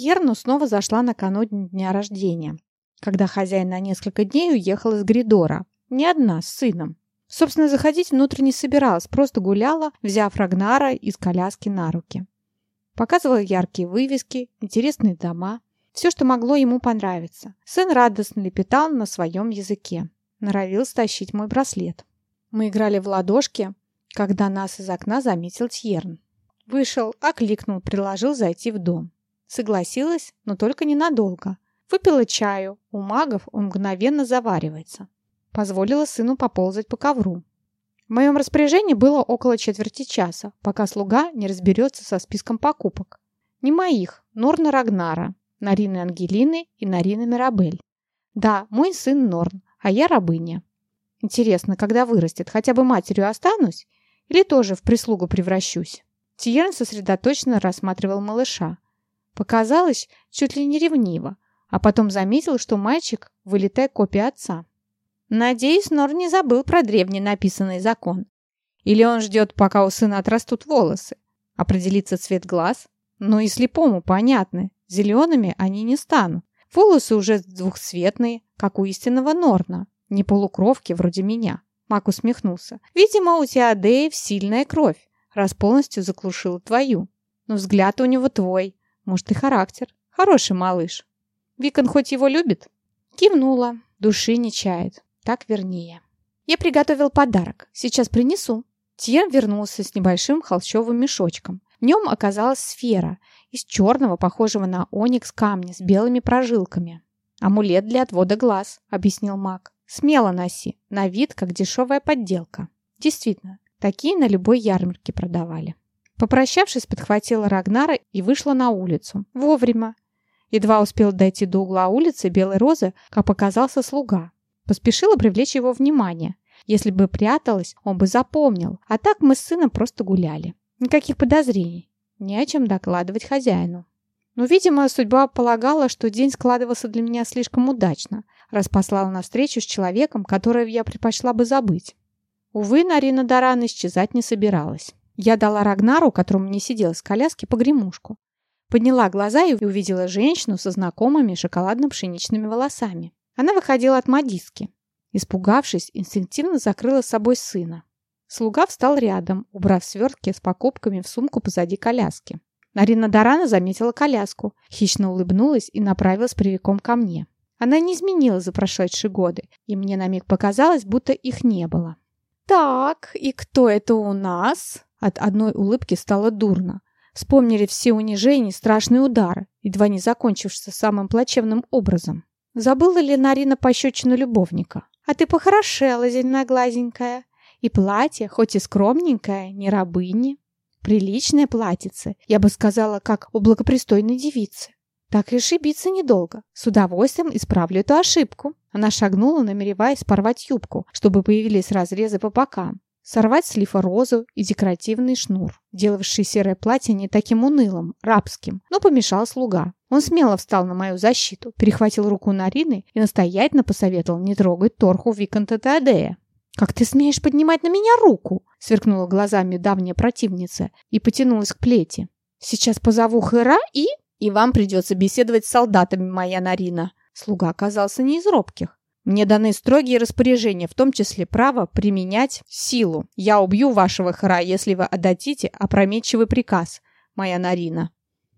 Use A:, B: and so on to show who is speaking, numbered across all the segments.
A: Тьерну снова зашла накануне дня рождения, когда хозяин на несколько дней уехал из Гридора. Не одна, с сыном. Собственно, заходить внутрь не собиралась, просто гуляла, взяв Рагнара из коляски на руки. Показывала яркие вывески, интересные дома, все, что могло ему понравиться. Сын радостно лепетал на своем языке. Норовил стащить мой браслет. Мы играли в ладошки, когда нас из окна заметил Тьерн. Вышел, окликнул, предложил зайти в дом. Согласилась, но только ненадолго. Выпила чаю. У магов он мгновенно заваривается. Позволила сыну поползать по ковру. В моем распоряжении было около четверти часа, пока слуга не разберется со списком покупок. Не моих, Норна Рагнара, Нарины Ангелины и Нарины Мирабель. Да, мой сын Норн, а я рабыня. Интересно, когда вырастет, хотя бы матерью останусь или тоже в прислугу превращусь? Тиерн сосредоточенно рассматривал малыша. Показалось, чуть ли не ревниво, а потом заметил, что мальчик – вылитая копия отца. Надеюсь, Нор не забыл про древний написанный закон. Или он ждет, пока у сына отрастут волосы. Определится цвет глаз? Но и слепому понятны. Зелеными они не станут. Волосы уже двухцветные, как у истинного Норна. Не полукровки, вроде меня. Мак усмехнулся. Видимо, у Теодеев сильная кровь, раз полностью заглушила твою. Но взгляд у него твой. Может, и характер. Хороший малыш. Викон хоть его любит? Кивнула. Души не чает. Так вернее. Я приготовил подарок. Сейчас принесу. Тьер вернулся с небольшим холщовым мешочком. В нем оказалась сфера из черного, похожего на оникс камня с белыми прожилками. «Амулет для отвода глаз», — объяснил маг. «Смело носи, на вид, как дешевая подделка». Действительно, такие на любой ярмарке продавали. Попрощавшись, подхватила Рагнара и вышла на улицу. Вовремя. Едва успел дойти до угла улицы Белой Розы, как показался слуга. Поспешила привлечь его внимание. Если бы пряталась, он бы запомнил. А так мы с сыном просто гуляли. Никаких подозрений. Не о чем докладывать хозяину. Но, видимо, судьба полагала, что день складывался для меня слишком удачно, раз послала на встречу с человеком, которого я предпочла бы забыть. Увы, Нарина Даран исчезать не собиралась. Я дала Рагнару, которому не сидела с коляски, погремушку. Подняла глаза и увидела женщину со знакомыми шоколадно-пшеничными волосами. Она выходила от модистки. Испугавшись, инстинктивно закрыла с собой сына. Слуга встал рядом, убрав свертки с покупками в сумку позади коляски. Нарина Дарана заметила коляску, хищно улыбнулась и направилась прямиком ко мне. Она не изменилась за прошедшие годы, и мне на миг показалось, будто их не было. «Так, и кто это у нас?» От одной улыбки стало дурно. Вспомнили все унижения и страшные удары, едва не закончившись самым плачевным образом. Забыла ли Нарина пощечину любовника? «А ты похорошела, зеленоглазенькая. И платье, хоть и скромненькое, не рабыни. Приличное платьице, я бы сказала, как у благопристойной девицы. Так и ошибиться недолго. С удовольствием исправлю эту ошибку». Она шагнула, намереваясь порвать юбку, чтобы появились разрезы по бокам сорвать с лифа розу и декоративный шнур, делавший серое платье не таким унылым, рабским, но помешал слуга. Он смело встал на мою защиту, перехватил руку Нарины и настоятельно посоветовал не трогать торху Виконта Теодея. «Как ты смеешь поднимать на меня руку?» сверкнула глазами давняя противница и потянулась к плети. «Сейчас позову Хэра и...» «И вам придется беседовать с солдатами, моя Нарина». Слуга оказался не из робких. Мне даны строгие распоряжения, в том числе право применять силу. Я убью вашего хра, если вы отдадите опрометчивый приказ, моя Нарина».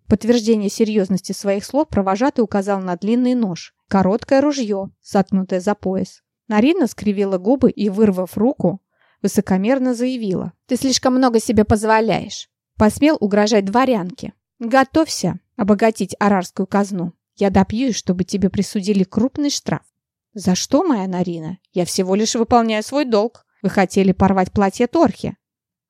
A: подтверждение серьезности своих слов провожатый указал на длинный нож, короткое ружье, заткнутое за пояс. Нарина скривила губы и, вырвав руку, высокомерно заявила. «Ты слишком много себе позволяешь». Посмел угрожать дворянке. «Готовься обогатить арарскую казну. Я допьюсь, чтобы тебе присудили крупный штраф. «За что, моя Нарина? Я всего лишь выполняю свой долг. Вы хотели порвать платье Торхи.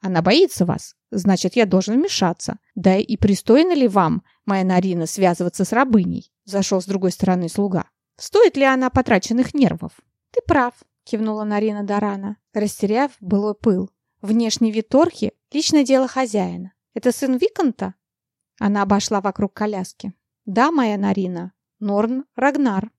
A: Она боится вас. Значит, я должен вмешаться. Да и пристойно ли вам, моя Нарина, связываться с рабыней?» Зашел с другой стороны слуга. «Стоит ли она потраченных нервов?» «Ты прав», — кивнула Нарина Дарана, растеряв былой пыл. «Внешний вид Торхи — личное дело хозяина. Это сын Виконта?» Она обошла вокруг коляски. «Да, моя Нарина. Норн Рагнар».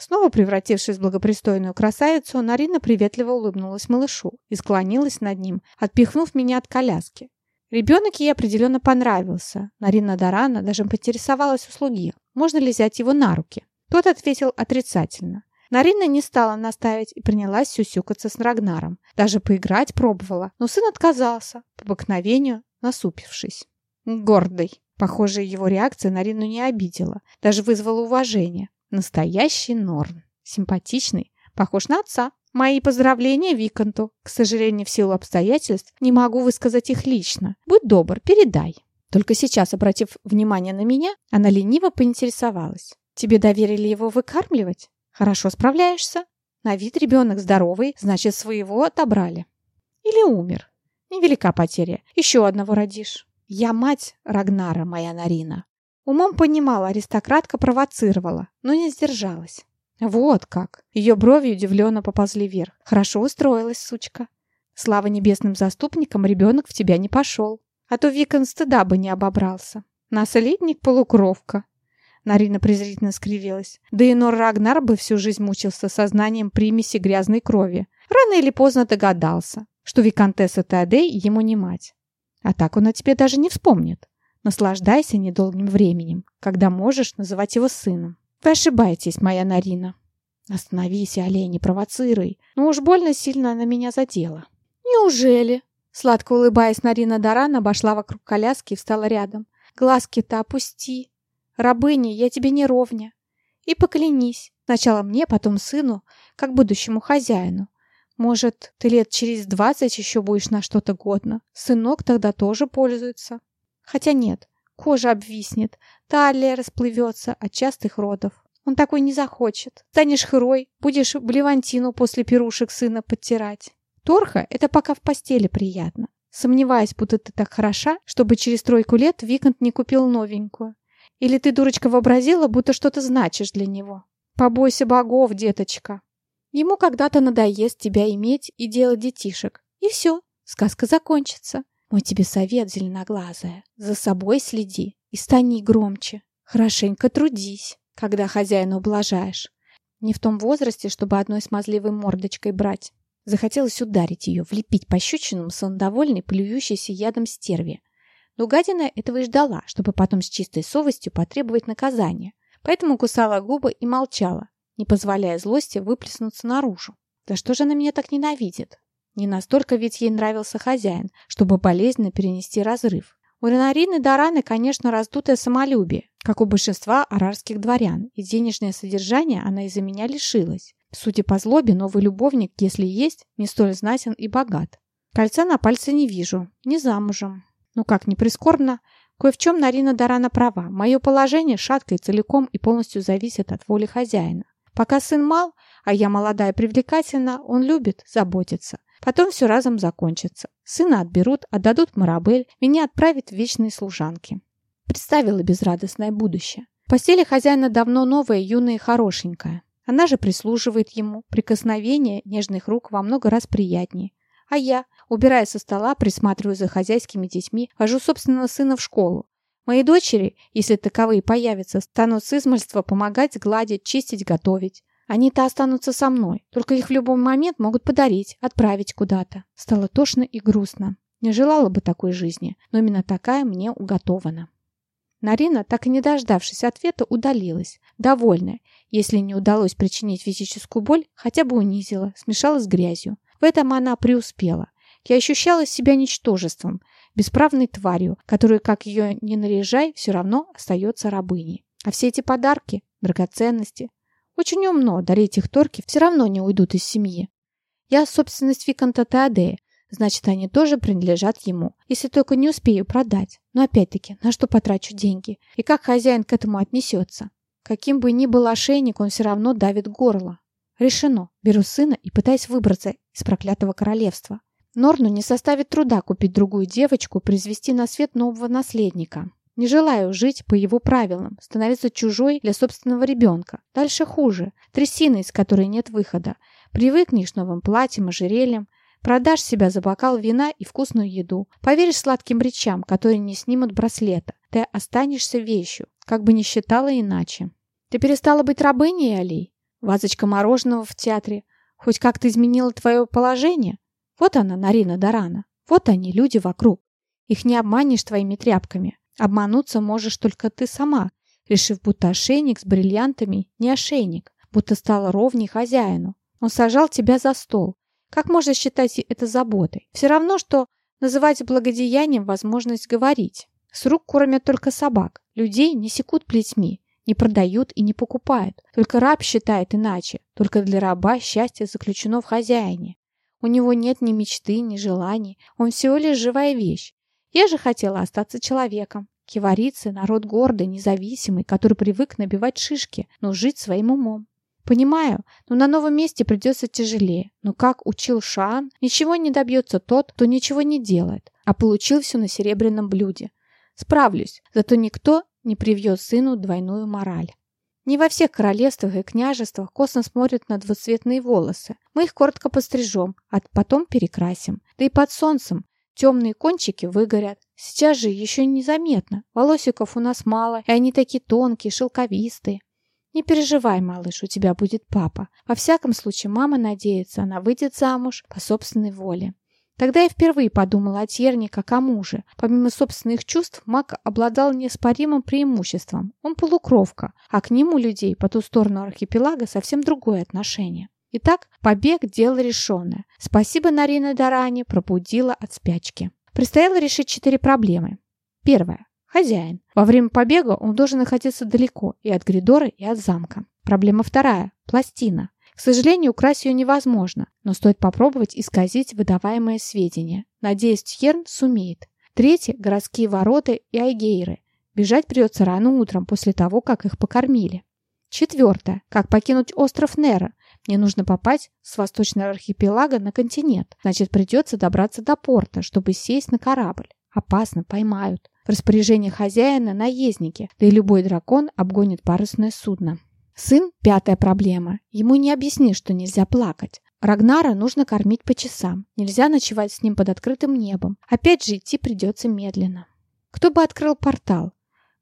A: Снова превратившись в благопристойную красавицу, Нарина приветливо улыбнулась малышу и склонилась над ним, отпихнув меня от коляски. Ребенок ей определенно понравился. Нарина Дарана даже поинтересовалась у слуги. можно ли взять его на руки. Тот ответил отрицательно. Нарина не стала наставить и принялась сюсюкаться с Рагнаром. Даже поиграть пробовала, но сын отказался, по обыкновению насупившись. Гордый. Похоже, его реакция Нарину не обидела, даже вызвала уважение. Настоящий Норн. Симпатичный, похож на отца. Мои поздравления Виконту. К сожалению, в силу обстоятельств не могу высказать их лично. Будь добр, передай. Только сейчас, обратив внимание на меня, она лениво поинтересовалась. Тебе доверили его выкармливать? Хорошо справляешься? На вид ребенок здоровый, значит, своего отобрали. Или умер. Невелика потеря. Еще одного родишь. Я мать Рагнара, моя Нарина. Умом понимала, аристократка провоцировала, но не сдержалась. Вот как. Ее брови удивленно поползли вверх. Хорошо устроилась, сучка. Слава небесным заступникам, ребенок в тебя не пошел. А то Викон стыда бы не обобрался. Наследник-полукровка. Нарина презрительно скривилась. Да и Нор Рагнар бы всю жизнь мучился сознанием примеси грязной крови. Рано или поздно догадался, что Викантесса Теодей ему не мать. А так он о тебе даже не вспомнит. Наслаждайся недолгим временем, когда можешь называть его сыном. Вы ошибаетесь, моя Нарина. Остановись, олень, не провоцируй. Ну уж больно сильно на меня задела. Неужели? Сладко улыбаясь, Нарина Даран обошла вокруг коляски и встала рядом. Глазки-то опусти. Рабыня, я тебе не ровня. И поклянись. Сначала мне, потом сыну, как будущему хозяину. Может, ты лет через двадцать еще будешь на что-то годно. Сынок тогда тоже пользуется. Хотя нет, кожа обвиснет, талия расплывется от частых родов. Он такой не захочет. Станешь хрой, будешь блевантину после пирушек сына подтирать. Торха — это пока в постели приятно. Сомневаюсь, будто ты так хороша, чтобы через тройку лет Викант не купил новенькую. Или ты, дурочка, вообразила, будто что-то значишь для него? Побойся богов, деточка. Ему когда-то надоест тебя иметь и делать детишек. И все, сказка закончится. Мой тебе совет, зеленоглазая. За собой следи и стани громче. Хорошенько трудись, когда хозяина ублажаешь. Не в том возрасте, чтобы одной смазливой мордочкой брать. Захотелось ударить ее, влепить пощечинам самодовольной, плюющейся ядом стерви. Но гадина этого и ждала, чтобы потом с чистой совестью потребовать наказания. Поэтому кусала губы и молчала, не позволяя злости выплеснуться наружу. Да что же она меня так ненавидит? Не настолько ведь ей нравился хозяин, чтобы болезненно перенести разрыв. У Ренарины Дараны, конечно, раздутое самолюбие, как у большинства арарских дворян, и денежное содержание она из-за меня лишилась. Судя по злобе, новый любовник, если есть, не столь знатен и богат. Кольца на пальце не вижу, не замужем. Ну как, не прискорбно, кое в чем Нарина Дарана права. Мое положение шаткое целиком и полностью зависит от воли хозяина. Пока сын мал, а я молодая и привлекательна, он любит, заботится. Потом все разом закончится. Сына отберут, отдадут Марабель, меня отправят в вечные служанки. Представила безрадостное будущее. В постели хозяина давно новая, юная и хорошенькая. Она же прислуживает ему. Прикосновение нежных рук во много раз приятнее. А я, убирая со стола, присматриваю за хозяйскими детьми, вожу собственного сына в школу. Мои дочери, если таковые появятся, станут с измольства помогать гладить, чистить, готовить. Они-то останутся со мной, только их в любой момент могут подарить, отправить куда-то. Стало тошно и грустно. Не желала бы такой жизни, но именно такая мне уготована. Нарина, так и не дождавшись ответа, удалилась, довольная. Если не удалось причинить физическую боль, хотя бы унизила, смешала с грязью. В этом она преуспела. Я ощущала себя ничтожеством, бесправной тварью, которая, как ее не наряжай, все равно остается рабыней. А все эти подарки, драгоценности, очень умно, дарить их торки все равно не уйдут из семьи. Я собственность Виконта Теодея, значит, они тоже принадлежат ему, если только не успею продать. Но опять-таки, на что потрачу деньги? И как хозяин к этому отнесется? Каким бы ни был ошейник, он все равно давит горло. Решено. Беру сына и пытаюсь выбраться из проклятого королевства. Норну не составит труда купить другую девочку, произвести на свет нового наследника. Не желаю жить по его правилам, становиться чужой для собственного ребенка. Дальше хуже. Трясина, из которой нет выхода. Привыкнешь к новым платьям, ожерельям. Продашь себя за бокал вина и вкусную еду. Поверишь сладким речам, которые не снимут браслета. Ты останешься вещью, как бы ни считала иначе. Ты перестала быть рабыней, Алей? Вазочка мороженого в театре. Хоть как-то изменила твое положение? Вот она, Нарина Дарана. Вот они, люди вокруг. Их не обманешь твоими тряпками. Обмануться можешь только ты сама, решив, будто ошейник с бриллиантами не ошейник, будто стал ровней хозяину. Он сажал тебя за стол. Как можно считать это заботой? Все равно, что называть благодеянием возможность говорить. С рук кормят только собак. Людей не секут плетьми, не продают и не покупают. Только раб считает иначе. Только для раба счастье заключено в хозяине. У него нет ни мечты, ни желаний. Он всего лишь живая вещь. Я же хотела остаться человеком. Киварицы – народ гордый, независимый, который привык набивать шишки, но жить своим умом. Понимаю, но на новом месте придется тяжелее. Но как учил Шаан, ничего не добьется тот, кто ничего не делает, а получил все на серебряном блюде. Справлюсь, зато никто не привьет сыну двойную мораль. Не во всех королевствах и княжествах косно смотрят на двуцветные волосы. Мы их коротко пострижем, а потом перекрасим. Да и под солнцем темные кончики выгорят. Сейчас же еще незаметно. Волосиков у нас мало, и они такие тонкие, шелковистые. Не переживай, малыш, у тебя будет папа. Во всяком случае, мама надеется, она выйдет замуж по собственной воле. Тогда я впервые подумала о Тьерне как о муже. Помимо собственных чувств, маг обладал неоспоримым преимуществом. Он полукровка, а к нему людей по ту сторону архипелага совсем другое отношение. Итак, побег – дело решенное. Спасибо Нарина Дарани пробудила от спячки. Предстояло решить четыре проблемы. Первая. Хозяин. Во время побега он должен находиться далеко и от Гридора, и от замка. Проблема вторая. Пластина. К сожалению, украсть ее невозможно, но стоит попробовать исказить выдаваемые сведения. Надеюсь, Тьерн сумеет. Третье – городские ворота и айгейры. Бежать придется рано утром, после того, как их покормили. Четвертое. Как покинуть остров Нера. Мне нужно попасть с восточного архипелага на континент. Значит, придется добраться до порта, чтобы сесть на корабль. Опасно, поймают. В распоряжении хозяина наездники, да и любой дракон обгонит парусное судно. Сын – пятая проблема. Ему не объясни, что нельзя плакать. Рагнара нужно кормить по часам. Нельзя ночевать с ним под открытым небом. Опять же идти придется медленно. Кто бы открыл портал?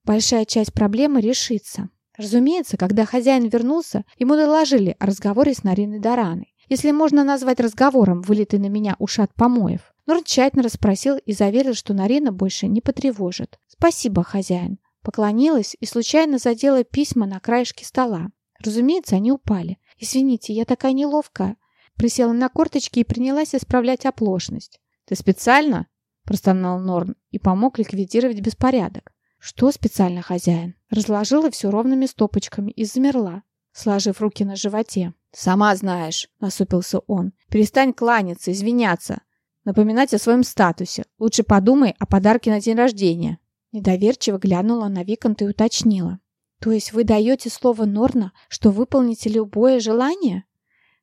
A: Большая часть проблемы решится. Разумеется, когда хозяин вернулся, ему доложили о разговоре с Нариной Дараной. Если можно назвать разговором вылитый на меня ушат помоев. Норн тщательно расспросил и заверил, что Нарина больше не потревожит. «Спасибо, хозяин. Поклонилась и случайно задела письма на краешке стола. Разумеется, они упали. «Извините, я такая неловкая». Присела на корточки и принялась исправлять оплошность. «Ты специально?» – простонал Норн и помог ликвидировать беспорядок. «Что специально, хозяин?» Разложила все ровными стопочками и замерла, сложив руки на животе. «Сама знаешь», – насупился он. «Перестань кланяться, извиняться, напоминать о своем статусе. Лучше подумай о подарке на день рождения». Недоверчиво глянула на Виконта и уточнила. «То есть вы даете слово Норна, что выполните любое желание?»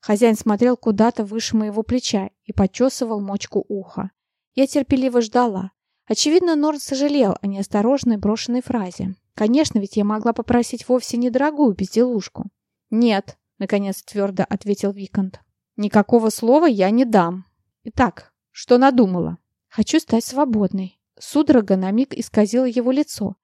A: Хозяин смотрел куда-то выше моего плеча и почесывал мочку уха. Я терпеливо ждала. Очевидно, Норн сожалел о неосторожной брошенной фразе. Конечно, ведь я могла попросить вовсе недорогую безделушку. «Нет», — наконец твердо ответил Виконт. «Никакого слова я не дам. Итак, что надумала?» «Хочу стать свободной», Судорога на миг исказила его лицо.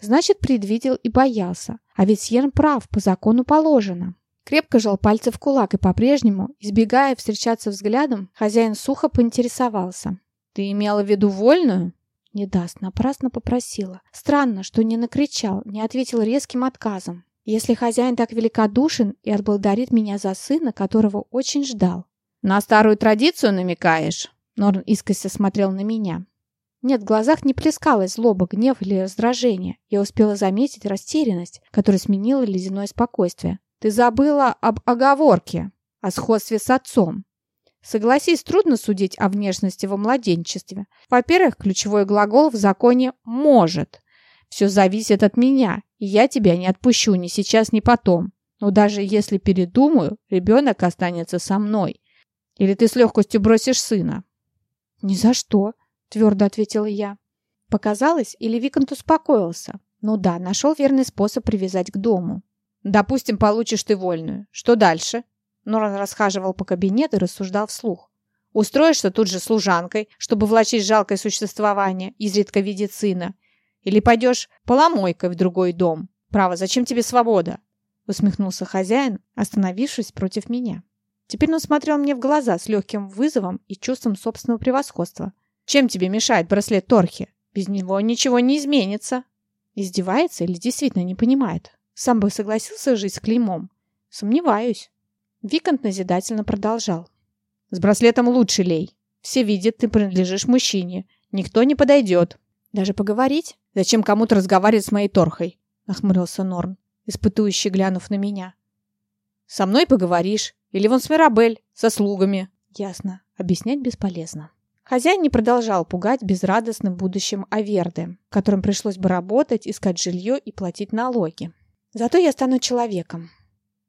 A: Значит, предвидел и боялся. А ведь Сьерн прав, по закону положено. Крепко жал пальцы в кулак и по-прежнему, избегая встречаться взглядом, хозяин сухо поинтересовался. «Ты имела в виду вольную?» «Не даст, напрасно попросила. Странно, что не накричал, не ответил резким отказом. Если хозяин так великодушен и отблагодарит меня за сына, которого очень ждал». «На старую традицию намекаешь?» Норн искося смотрел на меня. Нет, в глазах не плескалась злоба, гнев или раздражение. Я успела заметить растерянность, которая сменила ледяное спокойствие. «Ты забыла об оговорке, о сходстве с отцом. Согласись, трудно судить о внешности во младенчестве. Во-первых, ключевой глагол в законе «может». Все зависит от меня, и я тебя не отпущу ни сейчас, ни потом. Но даже если передумаю, ребенок останется со мной. Или ты с легкостью бросишь сына?» «Ни за что», твердо ответила я. Показалось, или Виконт успокоился? Ну да, нашел верный способ привязать к дому. Допустим, получишь ты вольную. Что дальше? Норан расхаживал по кабинету и рассуждал вслух. Устроишься тут же служанкой, чтобы влачить жалкое существование, изредка видеть сына. Или пойдешь поломойкой в другой дом. Право, зачем тебе свобода? Усмехнулся хозяин, остановившись против меня. Теперь он смотрел мне в глаза с легким вызовом и чувством собственного превосходства. Чем тебе мешает браслет Торхи? Без него ничего не изменится. Издевается или действительно не понимает? Сам бы согласился жить с клеймом? Сомневаюсь. Викант назидательно продолжал. С браслетом лучше лей. Все видят, ты принадлежишь мужчине. Никто не подойдет. Даже поговорить? Зачем кому-то разговаривать с моей торхой? Нахмурился Норн, испытующий глянув на меня. Со мной поговоришь. Или вон с Мирабель, со слугами. Ясно. Объяснять бесполезно. Хозяин не продолжал пугать безрадостным будущим Аверды, которым пришлось бы работать, искать жилье и платить налоги. «Зато я стану человеком», —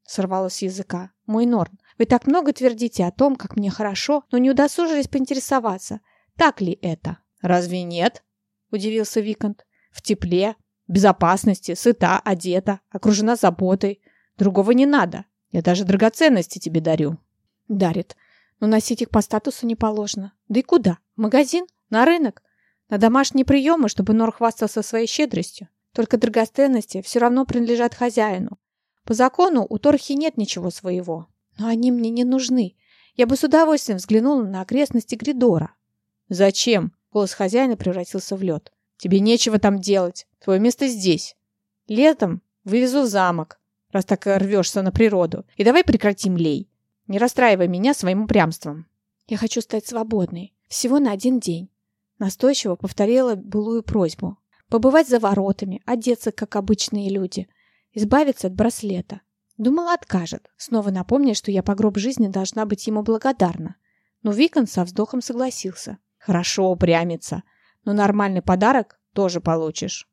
A: сорвалось с языка. «Мой Норн, вы так много твердите о том, как мне хорошо, но не удосужились поинтересоваться, так ли это?» «Разве нет?» — удивился Викант. «В тепле, безопасности, сыта, одета, окружена заботой. Другого не надо. Я даже драгоценности тебе дарю». «Дарит. Но носить их по статусу не положено. Да и куда? В магазин? На рынок? На домашние приемы, чтобы Нор хвастался своей щедростью? Только драгоценности все равно принадлежат хозяину. По закону у Торхи нет ничего своего. Но они мне не нужны. Я бы с удовольствием взглянула на окрестности Гридора. «Зачем?» — голос хозяина превратился в лед. «Тебе нечего там делать. Твое место здесь. Летом вывезу замок, раз так рвешься на природу. И давай прекратим лей. Не расстраивай меня своим упрямством. Я хочу стать свободной. Всего на один день. Настойчиво повторила былую просьбу. Побывать за воротами, одеться, как обычные люди. Избавиться от браслета. Думала, откажет. Снова напомня, что я по гроб жизни должна быть ему благодарна. Но Викон со вздохом согласился. Хорошо упрямиться. Но нормальный подарок тоже получишь.